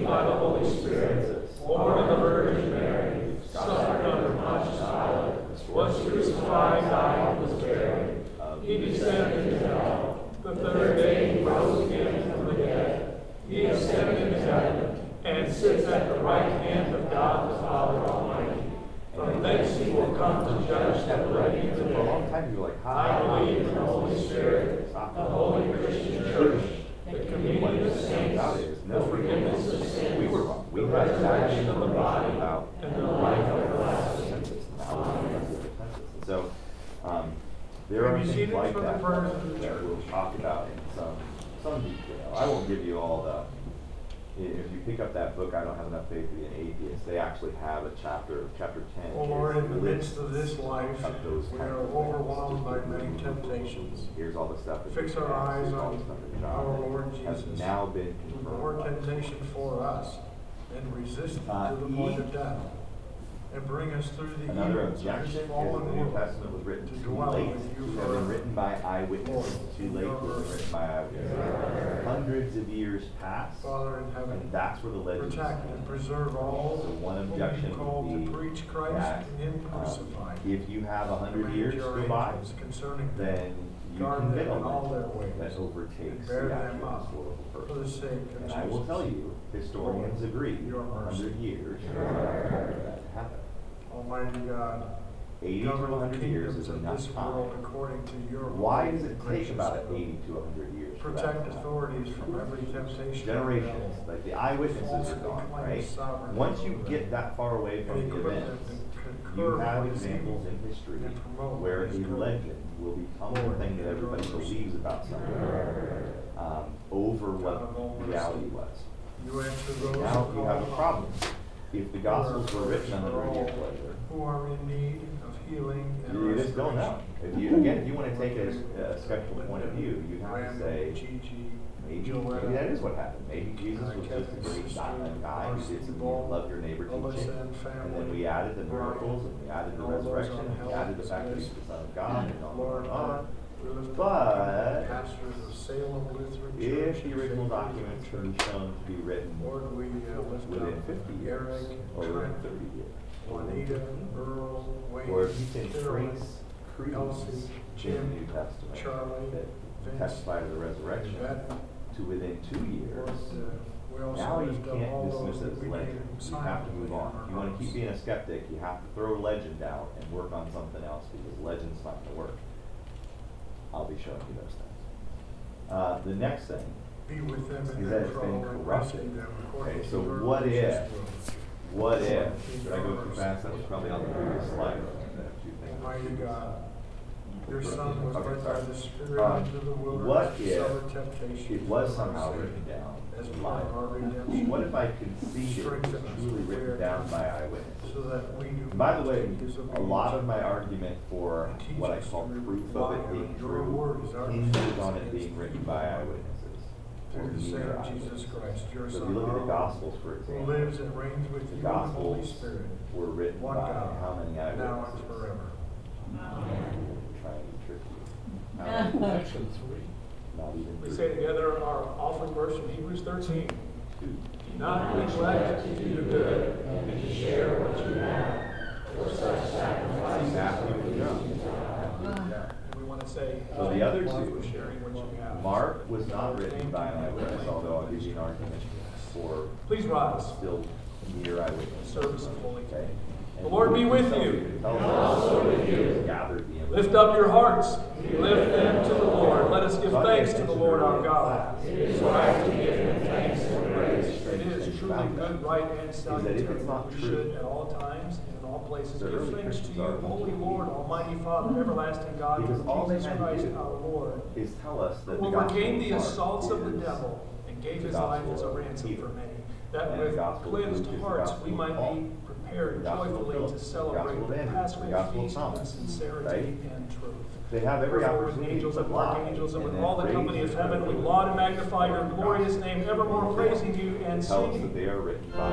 by the Holy Spirit, born of the Virgin Mary, suffered under Pontius Pilate, was crucified, died, and was buried. He descended into hell. The third day he rose again from the dead. He ascended into heaven and sits at the right hand of God the Father Almighty. From thence he will come to judge just have to write. So for a long time, you were like, I believe in the Holy Spirit, the Holy Christian Church. The communion of saints, out is no forgiveness of sins. We were wrong. We had action of the body about and the life everlasting. Now we have repentance. And so, um, there are Have you things seen it like for the that prayers of the that church? we'll talk about in some, some detail. I won't give you all the, i- if you pick up that book, I don't have enough faith to be an atheist, they actually have a chapter, chapter ten. Oh Lord, in the midst of this life, of those we are of things. overwhelmed by many temptations. Here's all the stuff. that Fix you our have, eyes here's all on stuff that John our Lord Jesus. Has Jesus. now been More confirmed. temptation for us, and resist it Uh, to the point E- of death. And bring us through the Another of this objection is fallen the New world. Testament was written to too dwell late, with you to forever. written by eyewitnesses, too late to have written by eyewitnesses. Hundreds of years passed, Father in heaven, and that's where the legends protect and preserve all So one whom objection you called would to be preach Christ that, and Him uh, crucified. if you have a hundred Command years your go by, angels Concerning them, then you guard can them in all their legend ways, that overtakes bear the them actual up historical for the person. sake of And I will Jesus. tell you, historians agree, Your mercy. hundred years is not for that to happen. Almighty God, Eighty to govern hundred years is enough this world time. according to your Why does it take about will. eighty to hundred years for Protect authorities from every temptation. Generations, like the eyewitnesses are gone, right? Once you get that far away from the events, you have examples in history where a legend will become the thing that everybody believes about something um, over what reality was. You answer those who Now you have a problem. If the Gospels were written a hundred years later, Who are in need of healing and you just don't know. If you, again, if you wanna take a, a skeptical point of view, you have to say, Maybe, maybe that is what happened. Maybe Jesus was just a great guy, guy who did some love your neighbor teaching. and then we added the miracles and we added the all resurrection and we added the fact that he's the son of God and on Lord, oh, and on. We But pastors of Salem Lutheran Church. If the original documents be shown to be written Lord, we uh, lift within up fifty years Eric, or within Trent, thirty years. Juanita, Earl, Wayne, Or if you can trace creeds Elsie, in the Jim, New Testament Charlie, that Vince, testify to the resurrection Yvette, to within two years. Lord, uh, we also Now you lift up can't all those dismiss it that as we legend. You have to move silently on. If you wanna keep hearts. being a skeptic, you have to throw legend out and work on something else because legend's not gonna work. I'll be showing you those things. Uh, the next thing, Be with them is that their it's been trouble and corrupted. them according Okay, to so your what if- what if, did I go too fast? That was probably on the previous slide. Almighty God, your son was led by the Spirit Um, into the what wilderness to if suffer temptation. It was somehow written down As part of our redemption. What if I conceded it was truly written down by eyewitnesses? So that we do. By the way, a lot of my argument for what I call proof of it being true word as our hinges on it being written by eyewitnesses. Through the of. Jesus Christ, your So if Son, you look at the Gospels, for who example, lives and reigns with the you in the Holy Gospels Spirit, were written by God, how many now and eyewitnesses? forever. Trying to trick you. Actually, three. Not even We say together our offering verse from Hebrews thirteen. Two. Do not neglect to do good and to share what you have. For such sacrifice. Matthew and John. And we want to say. So the other two, Sharing what you have. Mark was not written by an eyewitness, although I'll give you an argument for Please rise. still near eyewitness. Service of Holy Okay. The Lord be with And you. also with you. Lift up your hearts. Lift them to the Lord. Let us give thanks to the Lord our God. It is right to give him thanks and praise. It is truly good, right, and salutary. We should at all times and in all places give thanks to you, Holy Lord, Almighty Father, everlasting God, through Jesus Christ our Lord, us that who overcame the assaults of the devil and gave his life as a ransom for many, that with cleansed hearts we might be prepared The gospel of joyfully to celebrate the Paschal feast with sincerity and truth. They have every Therefore, with opportunity angels and archangels and with all the company of heaven, we laud and magnify your glorious name, evermore praising you and Tell us that singing. they are written by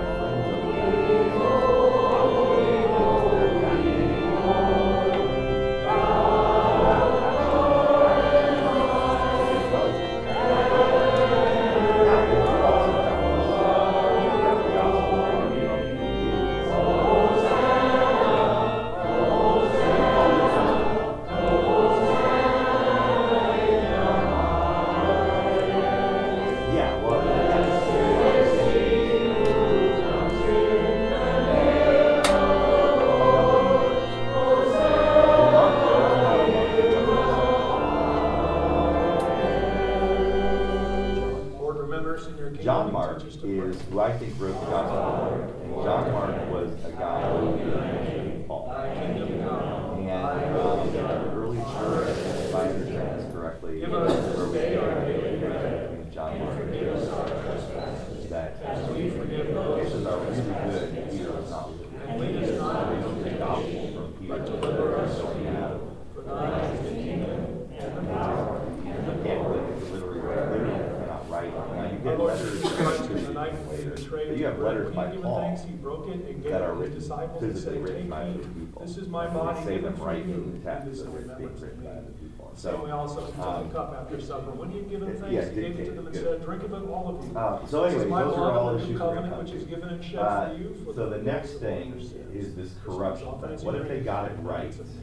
and gave that it are to his disciples and physically said, written Take by other heed, people. this is my body say given them for right you, in the do text, this but in they're being remembrance of written me. by other people. And So we also um, took the cup after supper, when he had given yeah, thanks, he gave it to them and good. said, Drink of it, all of you. Uh, so This is my those are blood all of the issues we're gonna covenant, come which to. is given and shed Uh, for you for so the next forgiveness of thing your sins. is this corruption. What if they got it right of me.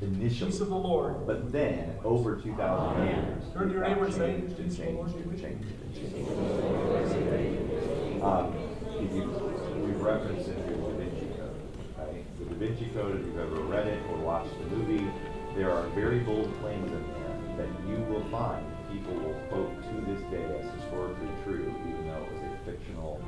initially? Peace of the Lord. But then, over 2,000 years. Turn to your neighbor and say, changed and "Peace of the Lord be with and you." changed and changed. Um, if you, we've referenced it in the Da Vinci Code, right? Vinci Code, if you've ever read it or watched the movie, there are very bold claims in there that you will find people will quote to this day as historically true, even though it was a fictional.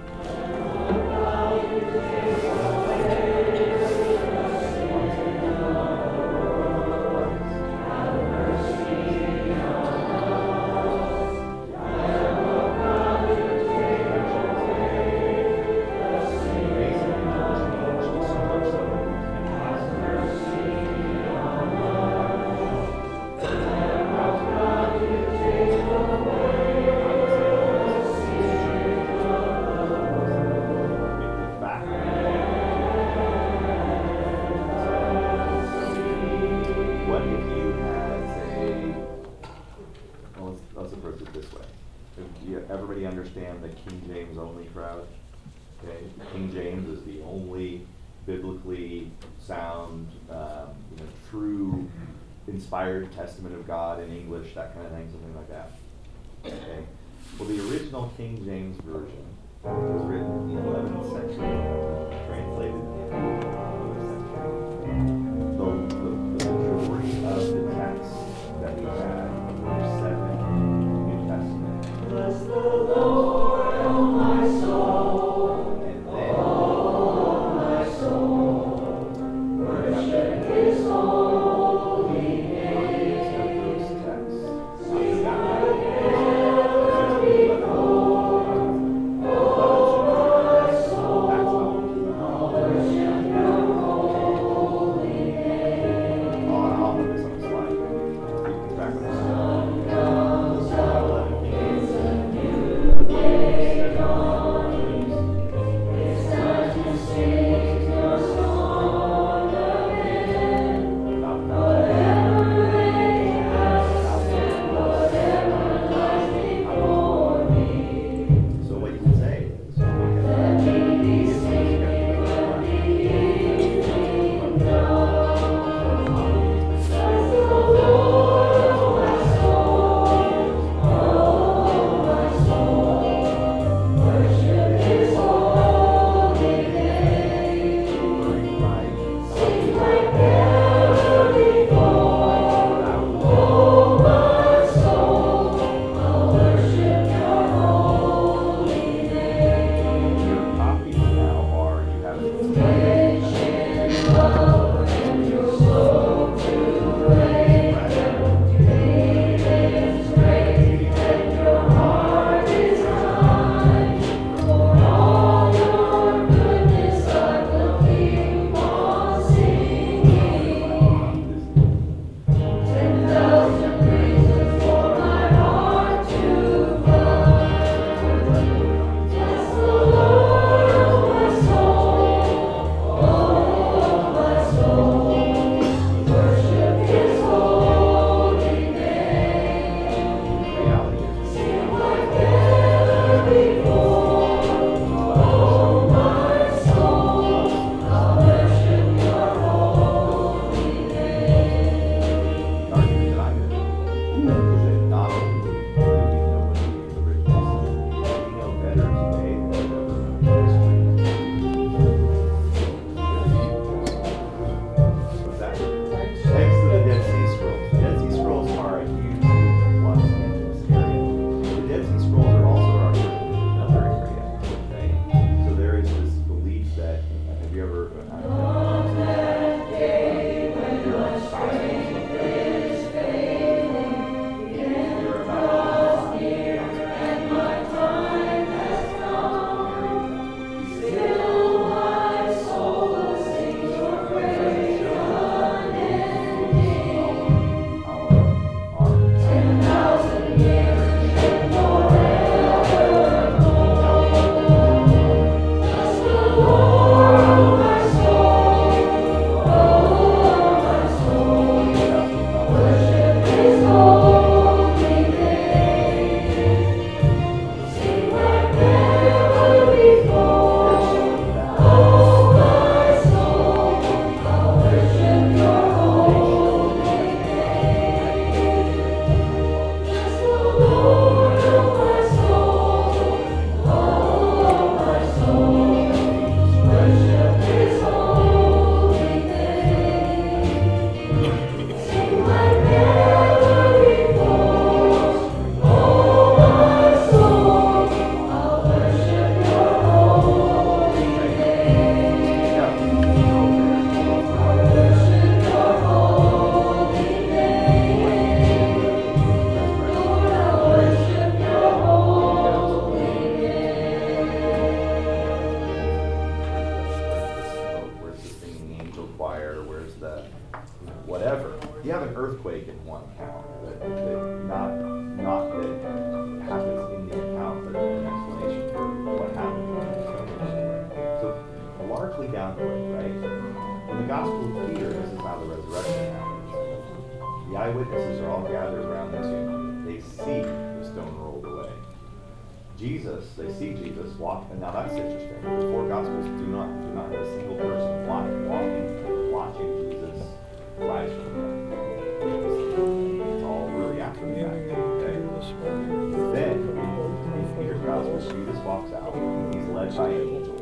He's led by angels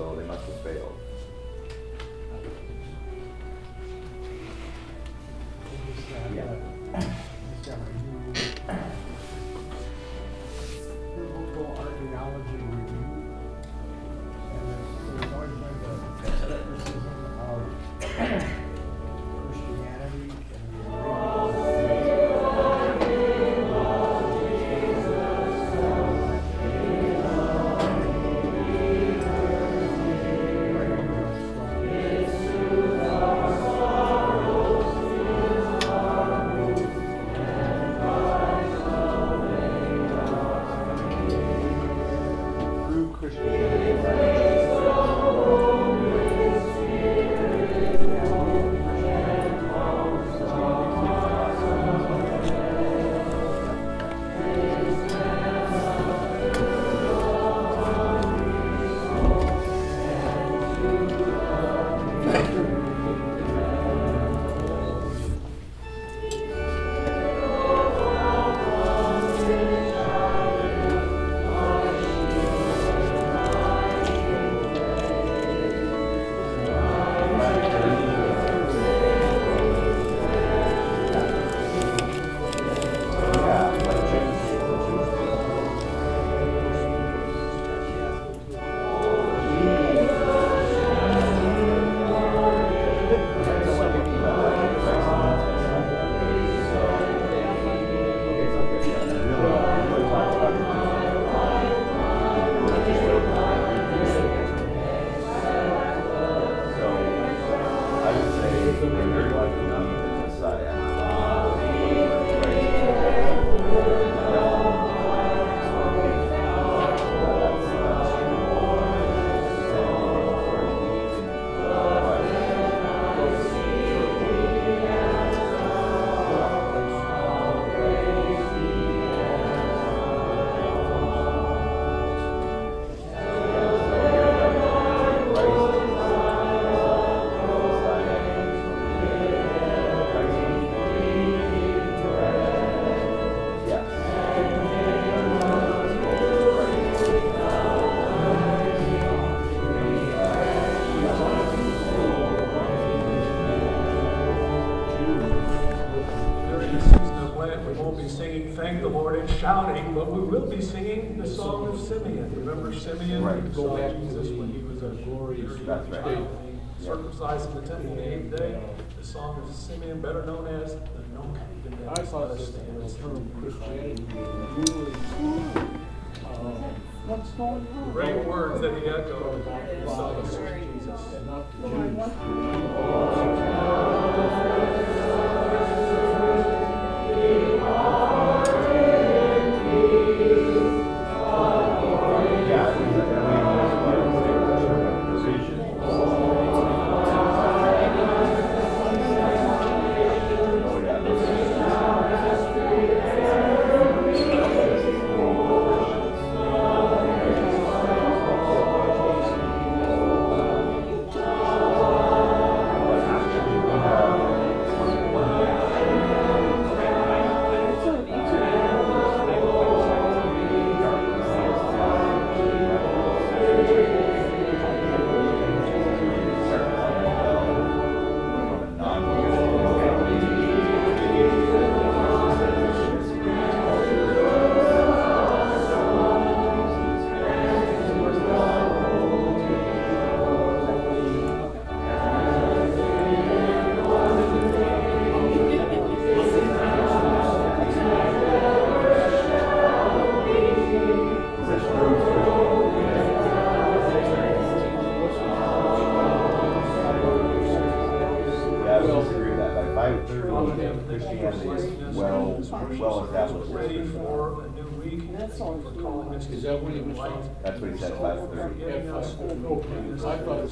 the Bible, so glorious That's right. child. Circumcised in the temple the eighth day. The song of Simeon, better known as the No I thought that the term Christianity was really, uh, What's going on? Great words that he echoed about the song of sweet Jesus.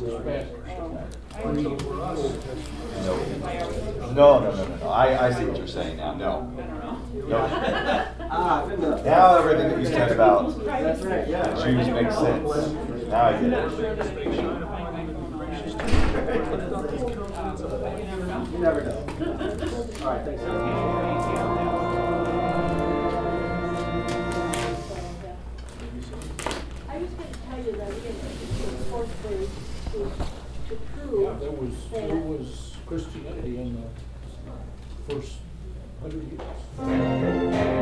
Oh. No, no, no, no, no. I, I see what you're saying now. No. No. [laughs] Ah, now everything that you said about That's right, yeah. Jews makes sense. Now I get it. They shine upon you and be gracious to you. Lift up his countenance upon you. [laughs] You never know. All right, thanks. [laughs] was, was Christianity in the first hundred years.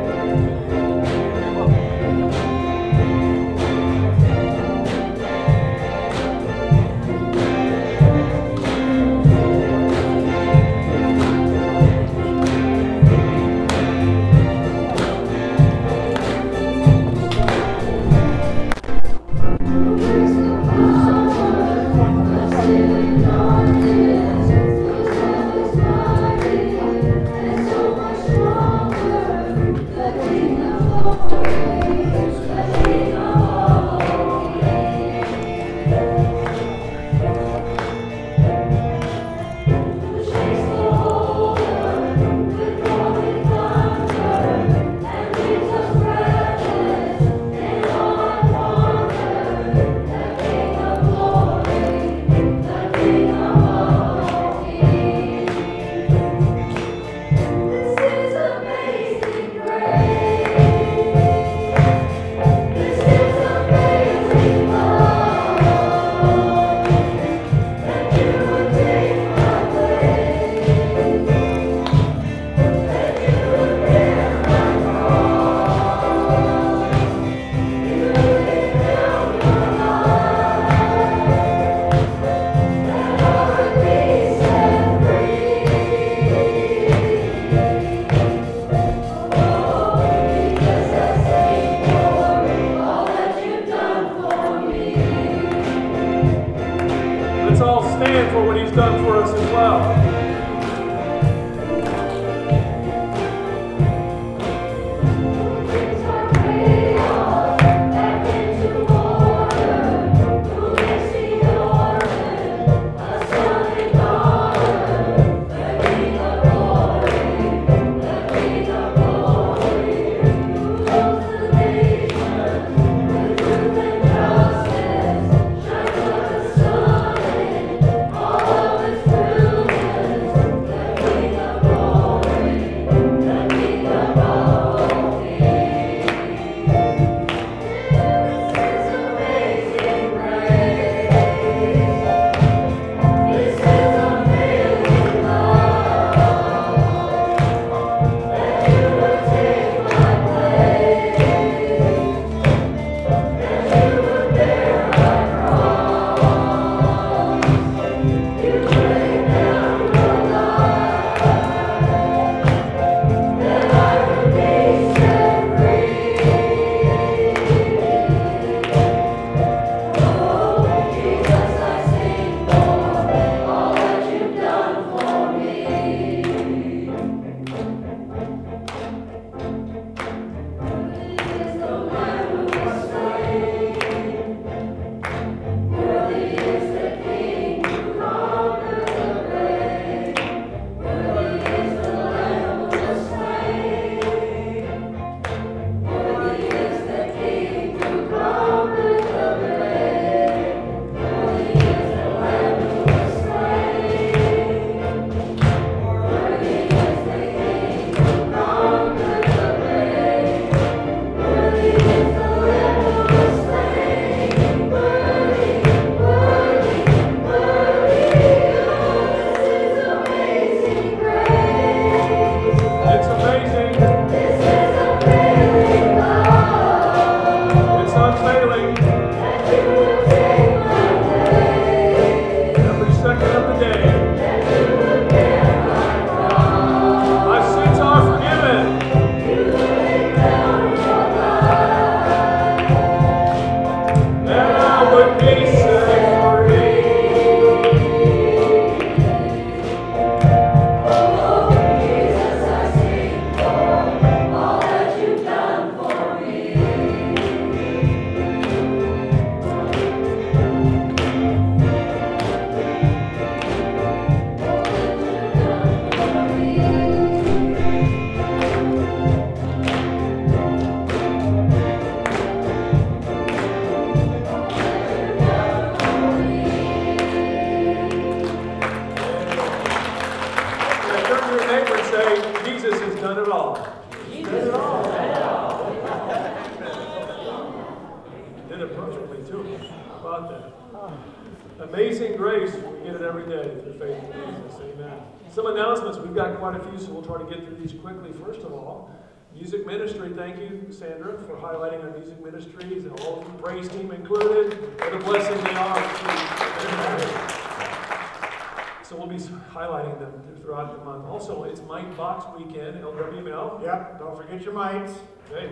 Box Weekend, LWML. Yep, don't forget your mics. Okay,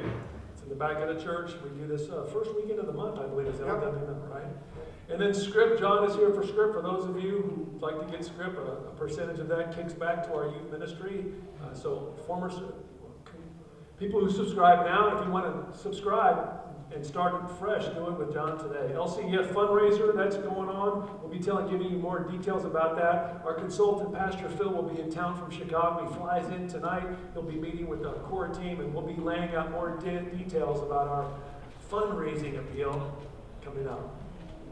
it's in the back of the church. We do this uh, first weekend of the month, I believe, is Yep. LWML, right? And then Scrip, John is here for Scrip. For those of you who'd like to get Scrip, a, a percentage of that kicks back to our youth ministry. Uh, so former people who subscribe now, if you want to subscribe and start fresh, doing with John today. LCEF fundraiser, that's going on. We'll be telling, giving you more details about that. Our consultant, Pastor Phil, will be in town from Chicago. He flies in tonight. He'll be meeting with our core team, and we'll be laying out more de- details about our fundraising appeal coming up.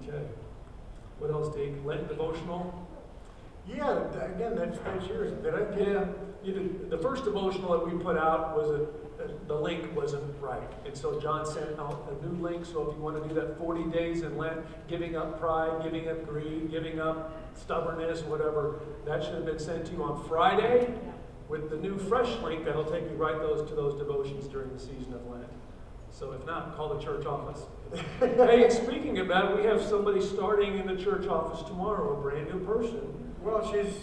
Okay. What else, Dave? Lent devotional? Yeah, again, that's, that's yours. Did I Yeah, you did, the first devotional that we put out was a, the link wasn't right. And so John sent out a new link, so if you want to do that forty days in Lent, giving up pride, giving up greed, giving up stubbornness, whatever, that should have been sent to you on Friday with the new fresh link that'll take you right those to those devotions during the season of Lent. So if not, call the church office. [laughs] hey, speaking of that, we have somebody starting in the church office tomorrow, a brand new person. Well, she's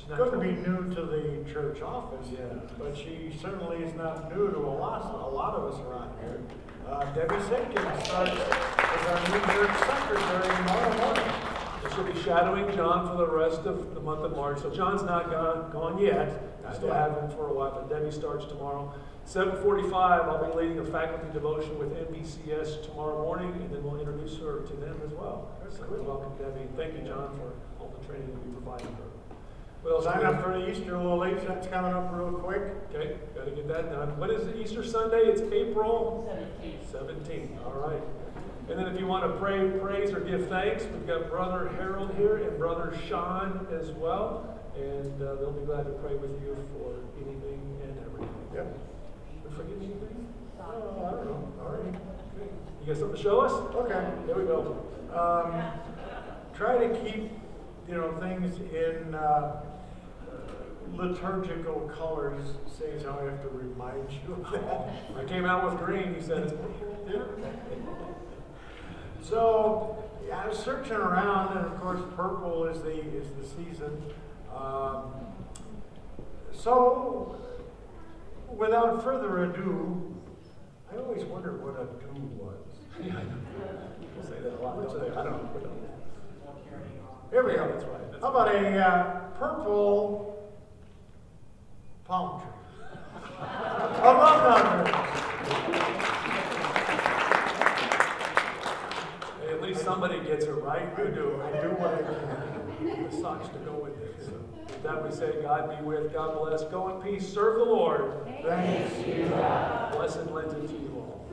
She's not to be new to the church office, Yeah. but she certainly is not new to a lot, a lot of us around here. Uh, Debbie Simpkins starts as our new church secretary tomorrow morning. She'll be shadowing John for the rest of the month of March. So John's not gone, gone yet. I still have him for a while, but Debbie starts tomorrow. 7:45, I'll be leading a faculty devotion with NBCS tomorrow morning, and then we'll introduce her to them as well. So we welcome Debbie. Thank you, John, for all the training that we provided her. What else? Sign up for the Easter little late, that's coming up real quick. Okay, gotta get that done. When is it, Easter Sunday? It's April? Seventeenth. all right. And then if you want to pray, praise, or give thanks, we've got Brother Harold here and Brother Sean as well. And uh, they'll be glad to pray with you for anything and everything. Yep. We forget anything? Oh, I don't know, all right. Okay. You got something to show us? Okay. There we go. Um, try to keep, you know, things in, uh, liturgical colors, says how I have to remind you of that. I came out with green, you said. [laughs] So, I was searching around, and of course, purple is the is the season. Um, so, without further ado, I always wondered what a do was. [laughs] People say that a lot, don't they? I don't know. Here we go. That's right. That's How about a uh, purple palm tree? Among others. Hey, at least somebody gets it right. I do. I do what I can. The socks to go with it. So with that we say, God be with, God bless. Go in peace, serve the Lord. Thanks. God. Blessed Lenten to you all.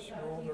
Said